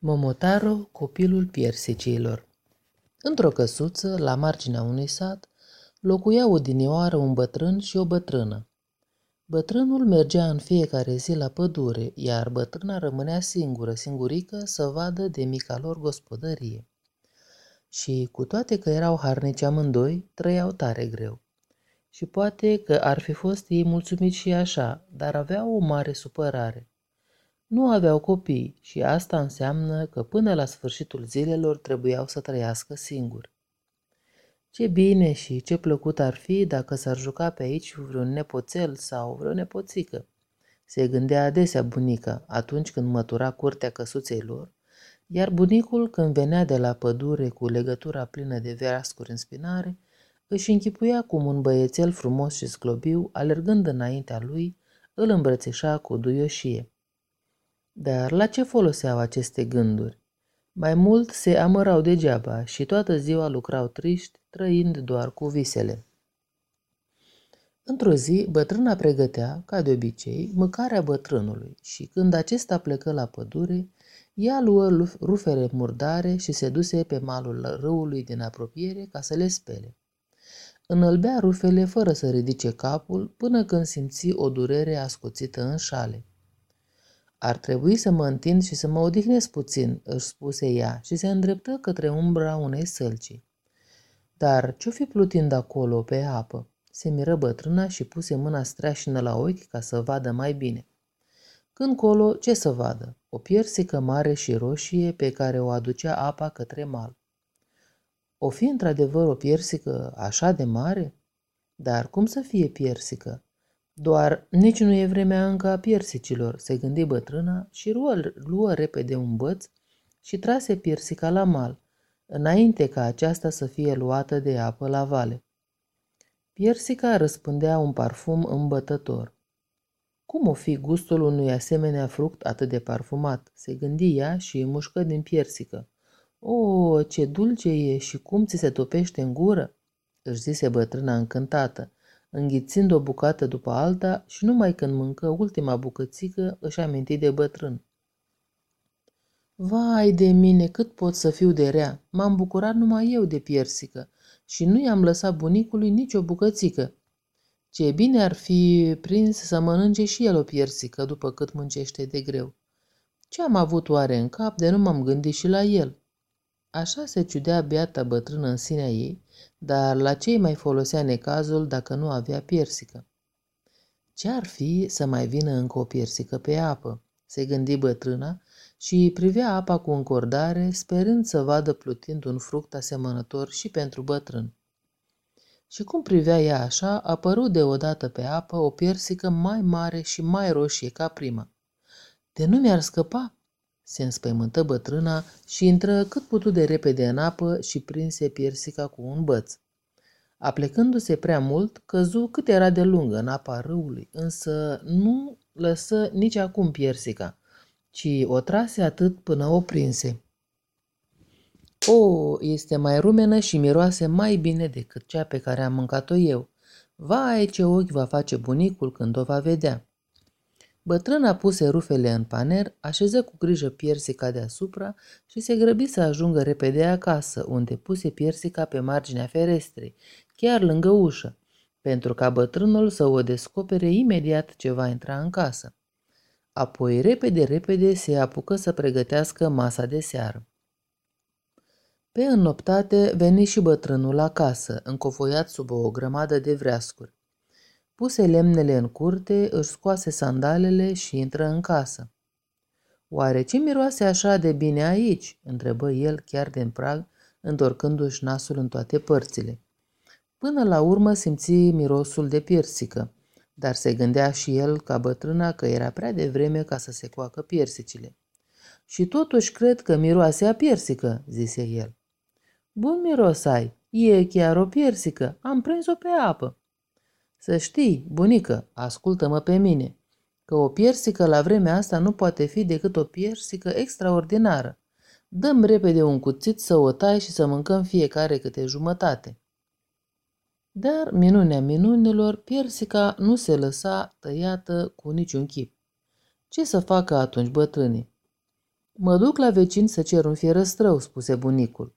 Momotaro, copilul piersicilor Într-o căsuță, la marginea unui sat, locuia odinioară un bătrân și o bătrână. Bătrânul mergea în fiecare zi la pădure, iar bătrâna rămânea singură, singurică, să vadă de mica lor gospodărie. Și cu toate că erau harnici amândoi, trăiau tare greu. Și poate că ar fi fost ei mulțumiți și așa, dar aveau o mare supărare. Nu aveau copii și asta înseamnă că până la sfârșitul zilelor trebuiau să trăiască singuri. Ce bine și ce plăcut ar fi dacă s-ar juca pe aici vreun nepoțel sau vreo nepoțică. Se gândea adesea bunica atunci când mătura curtea căsuței lor, iar bunicul când venea de la pădure cu legătura plină de veascuri în spinare, își închipuia cum un băiețel frumos și sclobiu, alergând înaintea lui, îl îmbrățișa cu duioșie. Dar la ce foloseau aceste gânduri? Mai mult se amărau degeaba și toată ziua lucrau triști, trăind doar cu visele. Într-o zi, bătrâna pregătea, ca de obicei, mâncarea bătrânului și când acesta plecă la pădure, ea luă rufele murdare și se duse pe malul râului din apropiere ca să le spele. Înălbea rufele fără să ridice capul până când simți o durere ascuțită în șale. Ar trebui să mă întind și să mă odihnesc puțin, își spuse ea și se îndreptă către umbra unei sălci. Dar ce-o fi plutind acolo, pe apă? Se miră bătrâna și puse mâna streașină la ochi ca să vadă mai bine. Când colo, ce să vadă? O piersică mare și roșie pe care o aducea apa către mal. O fi într-adevăr o piersică așa de mare? Dar cum să fie piersică? Doar nici nu e vremea încă a piersicilor, se gândi bătrâna și luă, luă repede un băț și trase piersica la mal, înainte ca aceasta să fie luată de apă la vale. Piersica răspândea un parfum îmbătător. Cum o fi gustul unui asemenea fruct atât de parfumat? Se gândi ea și mușcă din piersică. O, ce dulce e și cum ți se topește în gură!" își zise bătrâna încântată înghițind o bucată după alta și numai când mâncă ultima bucățică își aminti de bătrân. Vai de mine, cât pot să fiu de rea! M-am bucurat numai eu de piersică și nu i-am lăsat bunicului nicio bucățică. Ce bine ar fi prins să mănânce și el o piersică după cât muncește de greu. Ce am avut oare în cap de nu m-am gândit și la el? Așa se ciudea beata bătrână în sinea ei, dar la ce mai folosea necazul dacă nu avea piersică? Ce ar fi să mai vină încă o piersică pe apă? Se gândi bătrâna și privea apa cu încordare, sperând să vadă plutind un fruct asemănător și pentru bătrân. Și cum privea ea așa, a apărut deodată pe apă o piersică mai mare și mai roșie ca prima. De nu mi-ar scăpa, se înspăimântă bătrâna și intră cât putu de repede în apă și prinse piersica cu un băț. Aplecându-se prea mult, căzu cât era de lungă în apa râului, însă nu lăsă nici acum piersica, ci o trase atât până o prinse. O, este mai rumenă și miroase mai bine decât cea pe care am mâncat-o eu. Vai, ce ochi va face bunicul când o va vedea. Bătrâna puse rufele în paner, așeză cu grijă piersica deasupra și se grăbi să ajungă repede acasă, unde puse piersica pe marginea ferestrei, chiar lângă ușă, pentru ca bătrânul să o descopere imediat ce va intra în casă. Apoi, repede, repede, se apucă să pregătească masa de seară. Pe înnoptate veni și bătrânul acasă, încofoiat sub o grămadă de vreascuri. Puse lemnele în curte, își scoase sandalele și intră în casă. Oare ce miroase așa de bine aici?" întrebă el chiar din prag, întorcându-și nasul în toate părțile. Până la urmă simți mirosul de piersică, dar se gândea și el, ca bătrâna, că era prea devreme ca să se coacă piersicile. Și totuși cred că miroase a piersică, zise el. Bun miros ai, e chiar o piersică, am prins-o pe apă. Să știi, bunică, ascultă-mă pe mine, că o piersică la vremea asta nu poate fi decât o piersică extraordinară. Dăm repede un cuțit să o tai și să mâncăm fiecare câte jumătate. Dar, minunea minunilor, piersica nu se lăsa tăiată cu niciun chip. Ce să facă atunci bătrânii? Mă duc la vecin să cer un fierăstrău, spuse bunicul.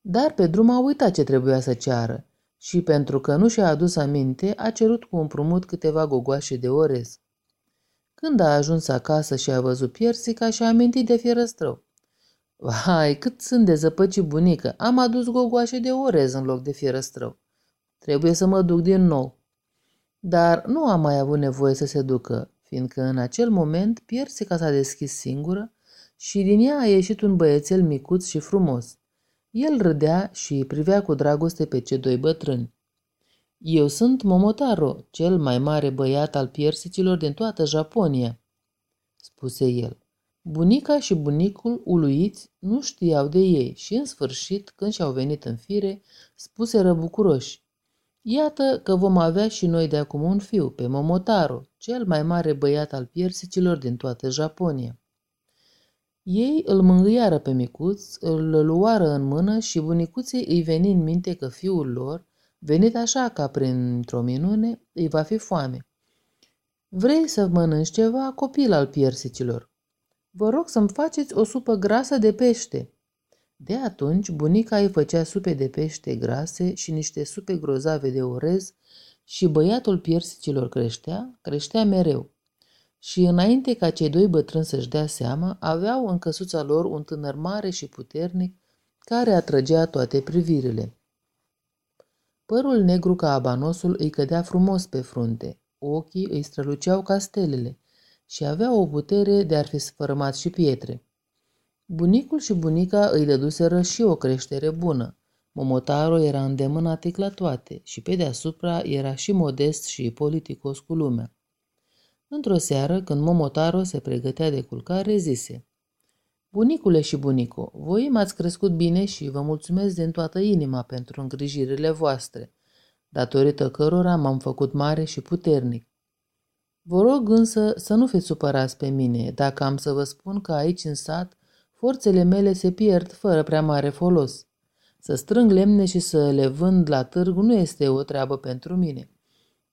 Dar pe drum a uitat ce trebuia să ceară și pentru că nu și-a adus aminte, a cerut cu împrumut câteva gogoașe de orez. Când a ajuns acasă și a văzut piersica, și-a amintit de fierăstrău. Vai, cât sunt de zăpăcit bunică, am adus gogoașe de orez în loc de fierăstrău. Trebuie să mă duc din nou. Dar nu a mai avut nevoie să se ducă, fiindcă în acel moment piersica s-a deschis singură și din ea a ieșit un băiețel micuț și frumos. El râdea și privea cu dragoste pe cei doi bătrâni. Eu sunt Momotaro, cel mai mare băiat al piersicilor din toată Japonia, spuse el. Bunica și bunicul, uluiți, nu știau de ei și, în sfârșit, când și-au venit în fire, spuse răbucuroși. Iată că vom avea și noi de acum un fiu, pe Momotaro, cel mai mare băiat al piersicilor din toată Japonia. Ei îl mângâiară pe micuț, îl luară în mână și bunicuței îi veni în minte că fiul lor, venit așa ca printr-o minune, îi va fi foame. Vrei să mănânci ceva, copil al piersicilor? Vă rog să-mi faceți o supă grasă de pește. De atunci, bunica îi făcea supe de pește grase și niște supe grozave de orez și băiatul piersicilor creștea, creștea mereu și înainte ca cei doi bătrâni să-și dea seama, aveau în căsuța lor un tânăr mare și puternic care atrăgea toate privirile. Părul negru ca abanosul îi cădea frumos pe frunte, ochii îi străluceau ca stelele și avea o putere de a fi sfărâmat și pietre. Bunicul și bunica îi dăduseră și o creștere bună. Momotaro era îndemânatic la toate și pe deasupra era și modest și politicos cu lumea. Într-o seară, când Momotaro se pregătea de culcare, zise Bunicule și bunico, voi m-ați crescut bine și vă mulțumesc din toată inima pentru îngrijirile voastre, datorită cărora m-am făcut mare și puternic. Vă rog însă să nu fiți supărați pe mine dacă am să vă spun că aici în sat forțele mele se pierd fără prea mare folos. Să strâng lemne și să le vând la târg nu este o treabă pentru mine.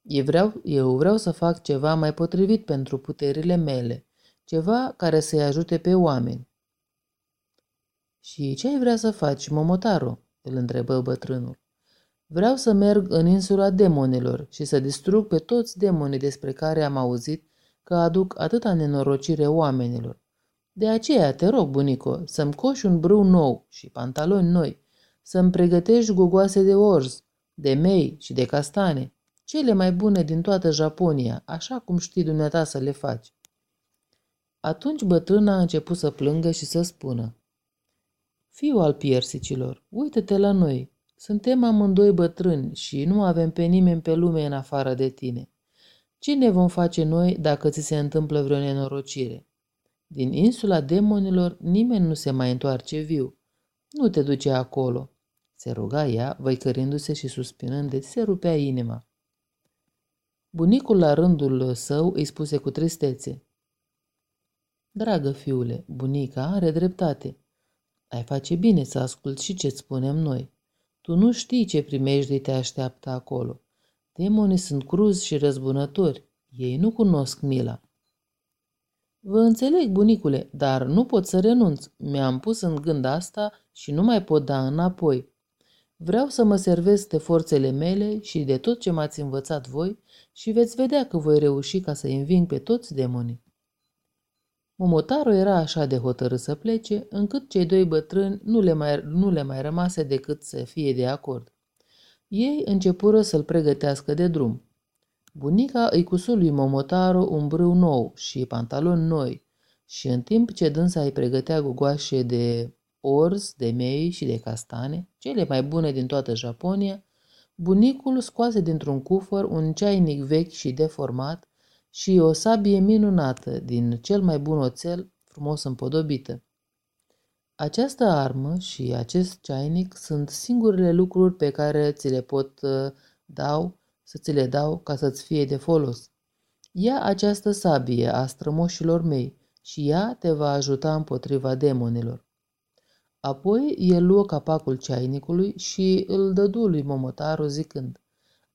Eu vreau, eu vreau să fac ceva mai potrivit pentru puterile mele, ceva care să-i ajute pe oameni. Și ce ai vrea să faci, Momotaro? îl întrebă bătrânul. Vreau să merg în insula demonilor și să distrug pe toți demonii despre care am auzit că aduc atâta nenorocire oamenilor. De aceea te rog, bunico, să-mi coși un brâu nou și pantaloni noi, să-mi pregătești gogoase de orz, de mei și de castane, cele mai bune din toată Japonia, așa cum știi dumneata să le faci. Atunci bătrâna a început să plângă și să spună. Fiu al piersicilor, uită-te la noi. Suntem amândoi bătrâni și nu avem pe nimeni pe lume în afară de tine. Ce ne vom face noi dacă ți se întâmplă vreo nenorocire? Din insula demonilor nimeni nu se mai întoarce viu. Nu te duce acolo. Se ruga ea, văicărindu-se și suspinând de se rupea inima. Bunicul la rândul său îi spuse cu tristețe. Dragă fiule, bunica are dreptate. Ai face bine să asculți și ce-ți spunem noi. Tu nu știi ce primești te așteaptă acolo. Demonii sunt cruzi și răzbunători. Ei nu cunosc mila. Vă înțeleg, bunicule, dar nu pot să renunț. Mi-am pus în gând asta și nu mai pot da înapoi. Vreau să mă servesc de forțele mele și de tot ce m-ați învățat voi și veți vedea că voi reuși ca să înving pe toți demonii. Momotaro era așa de hotărât să plece, încât cei doi bătrâni nu le mai, nu le mai rămase decât să fie de acord. Ei începură să-l pregătească de drum. Bunica îi cusu lui Momotaro un brâu nou și pantaloni noi și în timp ce dânsa îi pregătea gugoașe de orz, de mei și de castane, cele mai bune din toată Japonia, bunicul scoase dintr-un cufăr un ceainic vechi și deformat și o sabie minunată din cel mai bun oțel, frumos împodobită. Această armă și acest ceainic sunt singurele lucruri pe care ți le pot uh, dau, să ți le dau ca să-ți fie de folos. Ia această sabie a strămoșilor mei și ea te va ajuta împotriva demonilor. Apoi el luă capacul ceainicului și îl dădu lui Momotaro zicând,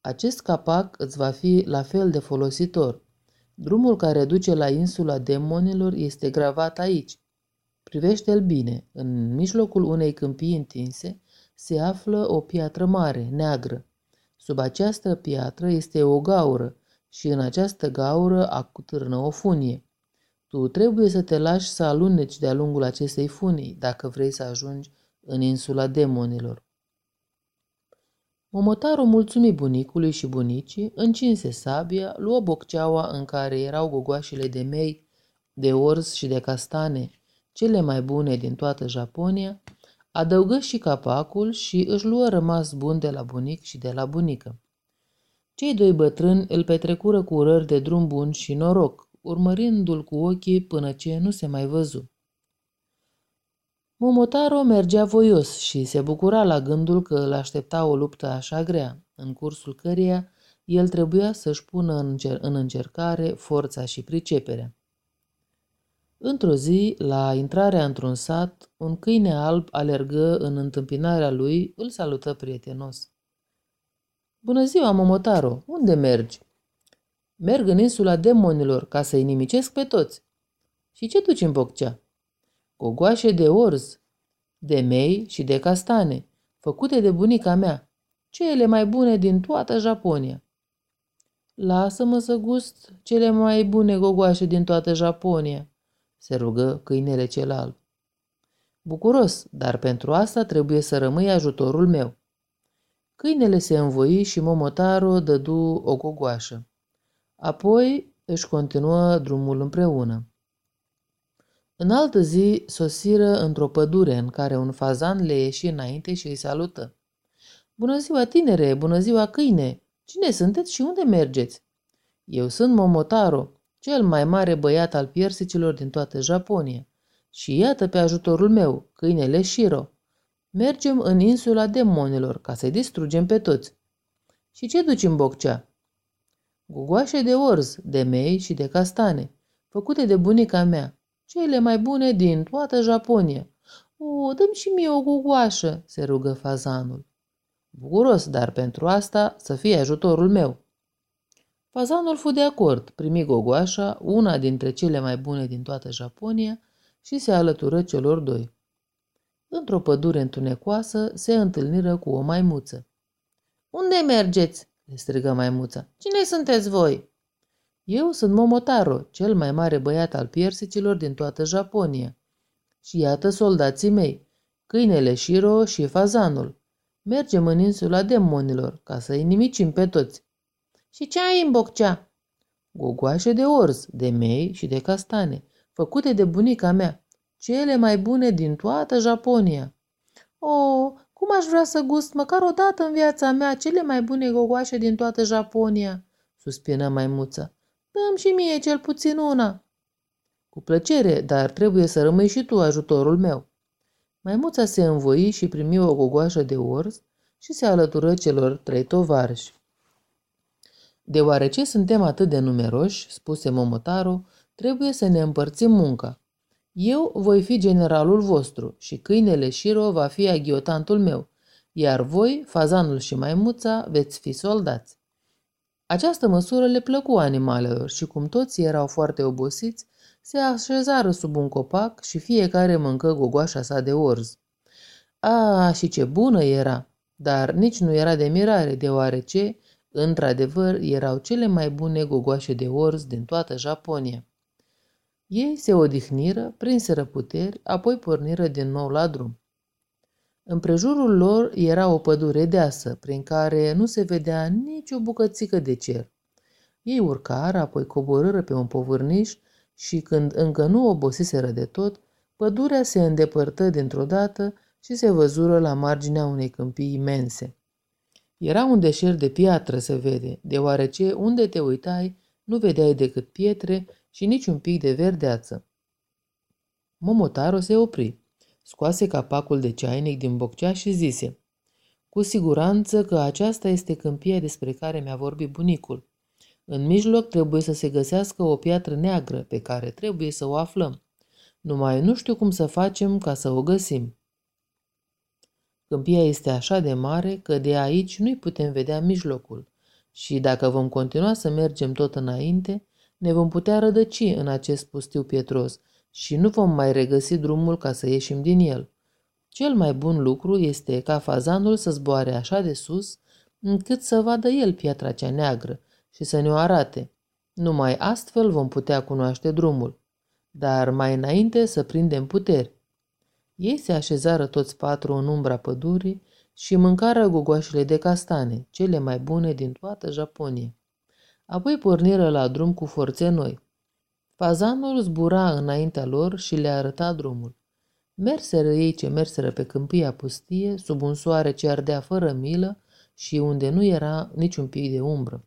Acest capac îți va fi la fel de folositor. Drumul care duce la insula demonilor este gravat aici. Privește-l bine. În mijlocul unei câmpii întinse se află o piatră mare, neagră. Sub această piatră este o gaură și în această gaură acutârnă o funie. Tu trebuie să te lași să aluneci de-a lungul acestei funii dacă vrei să ajungi în insula demonilor. Momotarul mulțumi bunicului și bunicii, încinse sabia, luă bocceaua în care erau gogoașele de mei, de orz și de castane, cele mai bune din toată Japonia, adăugă și capacul și își luă rămas bun de la bunic și de la bunică. Cei doi bătrâni îl petrecură cu urări de drum bun și noroc, urmărindu-l cu ochii până ce nu se mai văzu. Momotaro mergea voios și se bucura la gândul că îl aștepta o luptă așa grea, în cursul căreia el trebuia să-și pună în, încer- în încercare forța și priceperea. Într-o zi, la intrarea într-un sat, un câine alb alergă în întâmpinarea lui, îl salută prietenos. Bună ziua, Momotaro! Unde mergi?" Merg în insula demonilor ca să-i nimicesc pe toți." Și ce duci în boccea?" Gogoașe de orz, de mei și de castane, făcute de bunica mea, cele mai bune din toată Japonia." Lasă-mă să gust cele mai bune gogoașe din toată Japonia, se rugă câinele cel alb. Bucuros, dar pentru asta trebuie să rămâi ajutorul meu. Câinele se învoi și Momotaro dădu o gogoașă. Apoi își continuă drumul împreună. În altă zi sosiră într-o pădure în care un fazan le ieși înainte și îi salută. Bună ziua, tinere! Bună ziua, câine! Cine sunteți și unde mergeți? Eu sunt Momotaro, cel mai mare băiat al piersicilor din toată Japonia. Și iată pe ajutorul meu, câinele Shiro. Mergem în insula demonilor ca să-i distrugem pe toți. Și ce duci în boccea? Gugoașe de orz, de mei și de castane, făcute de bunica mea, cele mai bune din toată Japonia. O, dăm și mie o gugoașă, se rugă fazanul. Bucuros, dar pentru asta să fie ajutorul meu. Fazanul fu de acord, primi gogoașa, una dintre cele mai bune din toată Japonia, și se alătură celor doi. Într-o pădure întunecoasă se întâlniră cu o maimuță. Unde mergeți?" Le strigă maimuța. Cine sunteți voi?" Eu sunt Momotaro, cel mai mare băiat al piersicilor din toată Japonia. Și iată soldații mei, câinele Shiro și fazanul. Mergem în insula demonilor ca să-i nimicim pe toți. Și ce ai în boccea? Gogoașe de orz, de mei și de castane, făcute de bunica mea, cele mai bune din toată Japonia. O, cum aș vrea să gust măcar o dată în viața mea cele mai bune gogoașe din toată Japonia, suspină maimuța. Dăm și mie cel puțin una. Cu plăcere, dar trebuie să rămâi și tu ajutorul meu. Maimuța se învoi și primi o gogoașă de orz și se alătură celor trei tovarăși. Deoarece suntem atât de numeroși, spuse Momotaro, trebuie să ne împărțim munca. Eu voi fi generalul vostru și câinele Shiro va fi aghiotantul meu, iar voi, fazanul și maimuța, veți fi soldați. Această măsură le plăcu animalelor și cum toți erau foarte obosiți, se așezară sub un copac și fiecare mâncă gogoașa sa de orz. A, și ce bună era! Dar nici nu era de mirare, deoarece, într-adevăr, erau cele mai bune gogoașe de orz din toată Japonia. Ei se odihniră, prinseră puteri, apoi porniră din nou la drum. Împrejurul lor era o pădure deasă, prin care nu se vedea nicio bucățică de cer. Ei urcară, apoi coborâră pe un povârniș și când încă nu obosiseră de tot, pădurea se îndepărtă dintr-o dată și se văzură la marginea unei câmpii imense. Era un deșert de piatră să vede, deoarece unde te uitai nu vedeai decât pietre și nici un pic de verdeață. Momotaro se opri, scoase capacul de ceainic din boccea și zise Cu siguranță că aceasta este câmpia despre care mi-a vorbit bunicul. În mijloc trebuie să se găsească o piatră neagră pe care trebuie să o aflăm. Numai nu știu cum să facem ca să o găsim. Câmpia este așa de mare că de aici nu-i putem vedea mijlocul și dacă vom continua să mergem tot înainte, ne vom putea rădăci în acest pustiu pietros și nu vom mai regăsi drumul ca să ieșim din el. Cel mai bun lucru este ca fazanul să zboare așa de sus, încât să vadă el piatra cea neagră și să ne-o arate. Numai astfel vom putea cunoaște drumul. Dar mai înainte să prindem puteri. Ei se așezară toți patru în umbra pădurii și mâncară gogoașele de castane, cele mai bune din toată Japonia. Apoi porniră la drum cu forțe noi. Fazanul zbura înaintea lor și le arăta drumul. Merseră ei ce merseră pe câmpia pustie, sub un soare ce ardea fără milă și unde nu era niciun pic de umbră.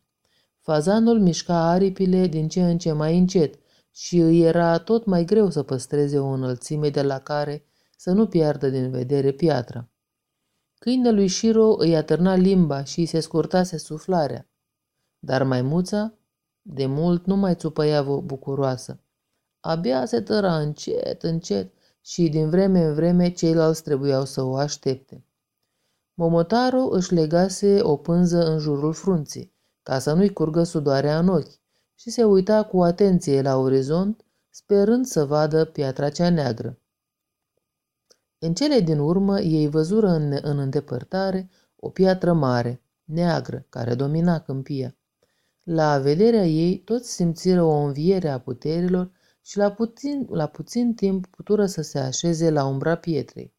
Fazanul mișca aripile din ce în ce mai încet și îi era tot mai greu să păstreze o înălțime de la care să nu piardă din vedere piatra. Câinelui Shiro îi atârna limba și îi se scurtase suflarea, dar maimuța de mult nu mai țupăia bucuroasă. Abia se tăra încet, încet și din vreme în vreme ceilalți trebuiau să o aștepte. Momotaro își legase o pânză în jurul frunții, ca să nu-i curgă sudoarea în ochi, și se uita cu atenție la orizont, sperând să vadă piatra cea neagră. În cele din urmă, ei văzură în, în îndepărtare o piatră mare, neagră, care domina câmpia. La vederea ei, toți simțiră o înviere a puterilor și la puțin, la puțin timp putură să se așeze la umbra pietrei.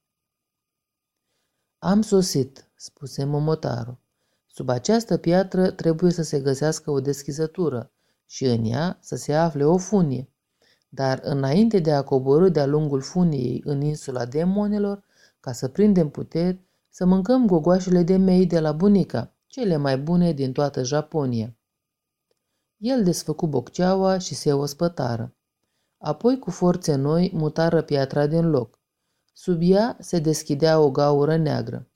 Am sosit, spuse Momotaro. Sub această piatră trebuie să se găsească o deschizătură și în ea să se afle o funie. Dar înainte de a coborâ de-a lungul funiei în insula demonilor, ca să prindem puteri, să mâncăm gogoașele de mei de la bunica, cele mai bune din toată Japonia. El desfăcu bocceaua și se ospătară. Apoi, cu forțe noi, mutară piatra din loc. Sub ea se deschidea o gaură neagră.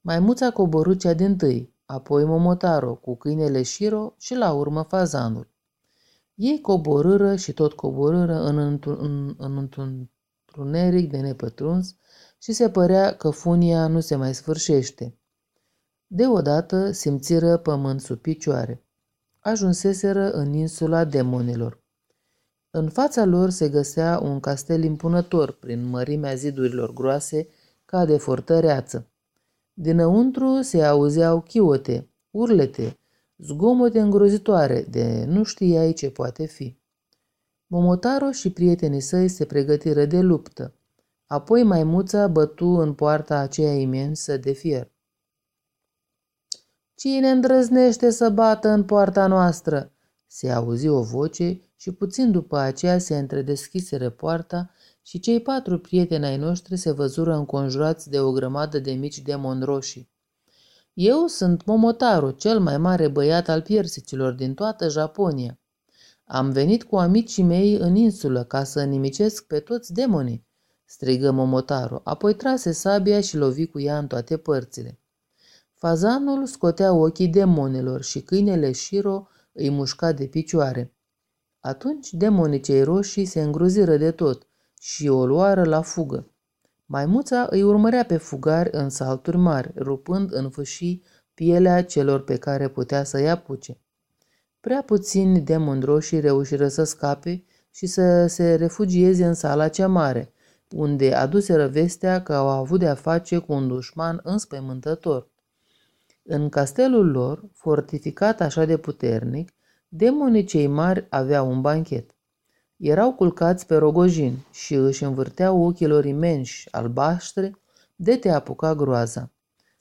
Maimuța coborâ cea din tâi, apoi Momotaro cu câinele Shiro și la urmă fazanul. Ei coborâră și tot coborâră în, în, în, în întuneric de nepătruns și se părea că funia nu se mai sfârșește. Deodată simțiră pământ sub picioare. Ajunseseră în insula demonilor. În fața lor se găsea un castel impunător prin mărimea zidurilor groase ca de fortăreață. Dinăuntru se auzeau chiote, urlete, zgomote îngrozitoare de nu știai ce poate fi. Momotaro și prietenii săi se pregătiră de luptă. Apoi maimuța bătu în poarta aceea imensă de fier. Cine îndrăznește să bată în poarta noastră?" Se auzi o voce și puțin după aceea se întredeschiseră poarta și cei patru prieteni ai noștri se văzură înconjurați de o grămadă de mici demoni roșii. Eu sunt Momotaro, cel mai mare băiat al piersicilor din toată Japonia. Am venit cu amicii mei în insulă ca să nimicesc pe toți demonii, strigă Momotaro, apoi trase sabia și lovi cu ea în toate părțile. Fazanul scotea ochii demonilor și câinele Shiro îi mușca de picioare. Atunci demonii cei roșii se îngroziră de tot și o luară la fugă. Maimuța îi urmărea pe fugari în salturi mari, rupând în fâșii pielea celor pe care putea să-i apuce. Prea puțini demoni roșii reușiră să scape și să se refugieze în sala cea mare, unde aduseră vestea că au avut de-a face cu un dușman înspăimântător. În castelul lor, fortificat așa de puternic, demonii cei mari aveau un banchet. Erau culcați pe rogojin și își învârteau ochilor imensi, albaștri, de te apuca groaza.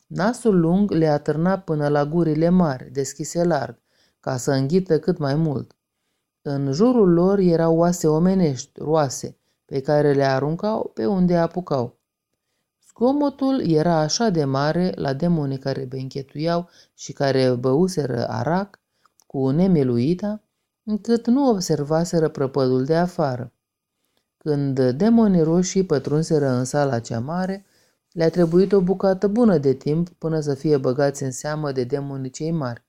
Nasul lung le atârna până la gurile mari, deschise larg, ca să înghită cât mai mult. În jurul lor erau oase omenești, roase, pe care le aruncau pe unde apucau. Zgomotul era așa de mare la demonii care benchetuiau și care băuseră arac cu nemiluita, încât nu observaseră prăpădul de afară. Când demonii roșii pătrunseră în sala cea mare, le-a trebuit o bucată bună de timp până să fie băgați în seamă de demonii cei mari.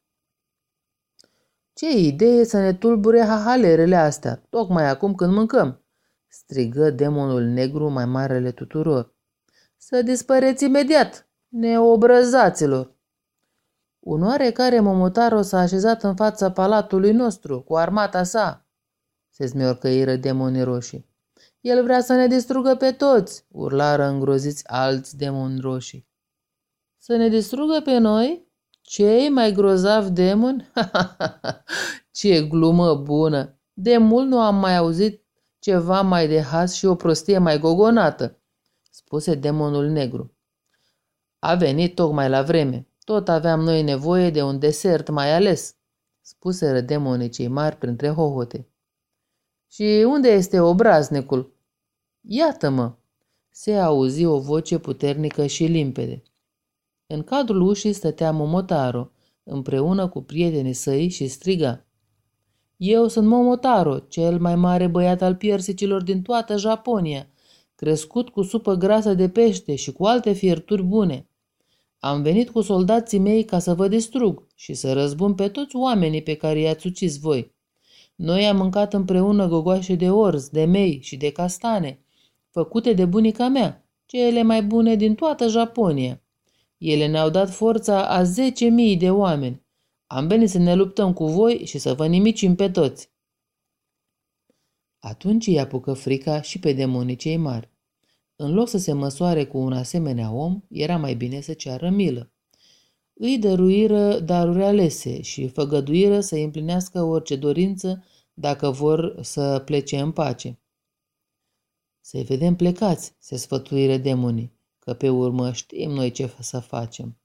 Ce idee să ne tulbure hahalerele astea, tocmai acum când mâncăm!" strigă demonul negru mai marele tuturor. Să dispăreți imediat, neobrăzaților! Un oarecare Momotaro s-a așezat în fața palatului nostru, cu armata sa, se smiorcăiră demonii roșii. El vrea să ne distrugă pe toți, urlară îngroziți alți demoni roșii. Să ne distrugă pe noi? Cei mai grozavi demoni? Ce glumă bună! De mult nu am mai auzit ceva mai de has și o prostie mai gogonată, spuse demonul negru. A venit tocmai la vreme. Tot aveam noi nevoie de un desert mai ales, spuseră demonii cei mari printre hohote. Și unde este obraznicul? Iată-mă! Se auzi o voce puternică și limpede. În cadrul ușii stătea Momotaro, împreună cu prietenii săi și striga. Eu sunt Momotaro, cel mai mare băiat al piersicilor din toată Japonia, crescut cu supă grasă de pește și cu alte fierturi bune. Am venit cu soldații mei ca să vă distrug și să răzbun pe toți oamenii pe care i-ați ucis voi. Noi am mâncat împreună gogoașe de orz, de mei și de castane, făcute de bunica mea, cele mai bune din toată Japonia. Ele ne-au dat forța a zece mii de oameni. Am venit să ne luptăm cu voi și să vă nimicim pe toți. Atunci îi apucă frica și pe demonii cei mari. În loc să se măsoare cu un asemenea om, era mai bine să ceară milă. Îi dăruiră daruri alese și făgăduiră să împlinească orice dorință dacă vor să plece în pace. Să-i vedem plecați, se sfătuire demonii, că pe urmă știm noi ce să facem.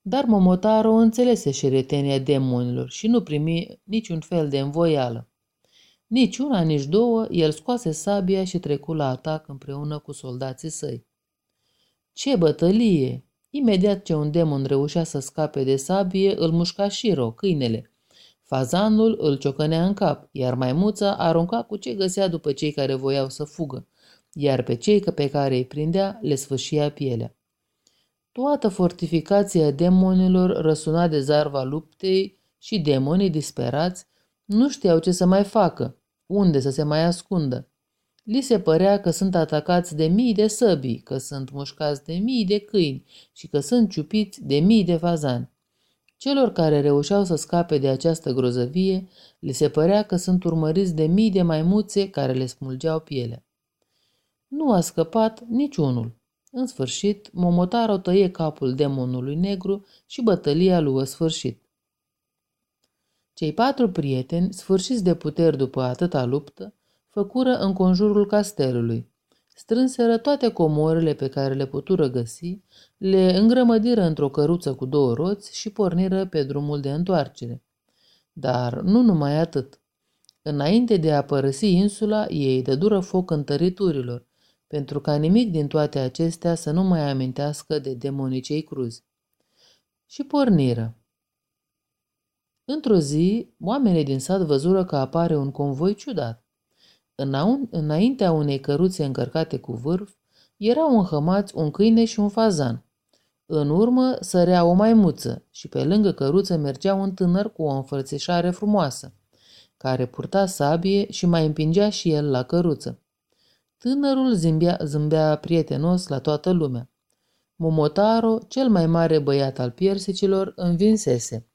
Dar Momotaro înțelese șeretenia demonilor și nu primi niciun fel de învoială. Nici una, nici două, el scoase sabia și trecu la atac împreună cu soldații săi. Ce bătălie! Imediat ce un demon reușea să scape de sabie, îl mușca Shiro, câinele. Fazanul îl ciocănea în cap, iar maimuța arunca cu ce găsea după cei care voiau să fugă, iar pe cei pe care îi prindea le sfâșia pielea. Toată fortificația demonilor răsuna de zarva luptei și demonii disperați nu știau ce să mai facă, unde să se mai ascundă. Li se părea că sunt atacați de mii de săbii, că sunt mușcați de mii de câini și că sunt ciupiți de mii de fazani. Celor care reușeau să scape de această grozăvie, li se părea că sunt urmăriți de mii de maimuțe care le smulgeau pielea. Nu a scăpat niciunul. În sfârșit, Momotaro tăie capul demonului negru și bătălia luă sfârșit. Cei patru prieteni, sfârșiți de puteri după atâta luptă, făcură în conjurul castelului. Strânseră toate comorile pe care le putură găsi, le îngrămădiră într-o căruță cu două roți și porniră pe drumul de întoarcere. Dar nu numai atât. Înainte de a părăsi insula, ei dădură foc întăriturilor, pentru ca nimic din toate acestea să nu mai amintească de demonii cei cruzi. Și porniră. Într-o zi, oamenii din sat văzură că apare un convoi ciudat. Înaintea unei căruțe încărcate cu vârf, erau înhămați un câine și un fazan. În urmă sărea o maimuță și pe lângă căruță mergea un tânăr cu o înfățișare frumoasă, care purta sabie și mai împingea și el la căruță. Tânărul zâmbea, zâmbea prietenos la toată lumea. Momotaro, cel mai mare băiat al piersicilor, învinsese.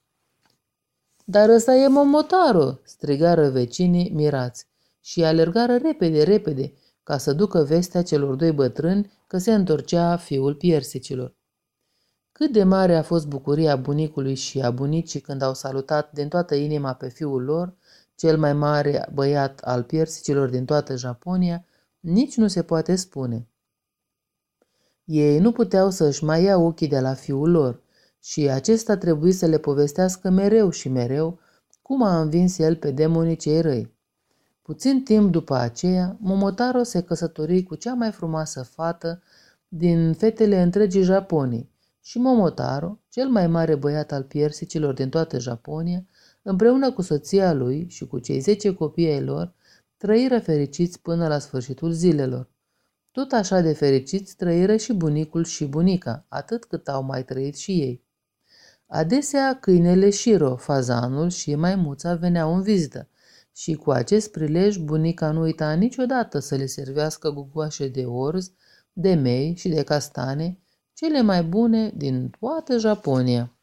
Dar ăsta e Momotaro!" strigară vecinii mirați și alergară repede, repede, ca să ducă vestea celor doi bătrâni că se întorcea fiul piersicilor. Cât de mare a fost bucuria bunicului și a bunicii când au salutat din toată inima pe fiul lor, cel mai mare băiat al piersicilor din toată Japonia, nici nu se poate spune. Ei nu puteau să-și mai ia ochii de la fiul lor și acesta trebuie să le povestească mereu și mereu cum a învins el pe demonii cei răi. Puțin timp după aceea, Momotaro se căsători cu cea mai frumoasă fată din fetele întregii Japonii și Momotaro, cel mai mare băiat al piersicilor din toată Japonia, împreună cu soția lui și cu cei zece copii ai lor, trăiră fericiți până la sfârșitul zilelor. Tot așa de fericiți trăiră și bunicul și bunica, atât cât au mai trăit și ei. Adesea câinele Shiro, fazanul și maimuța veneau în vizită și cu acest prilej bunica nu uita niciodată să le servească gugoașe de orz, de mei și de castane, cele mai bune din toată Japonia.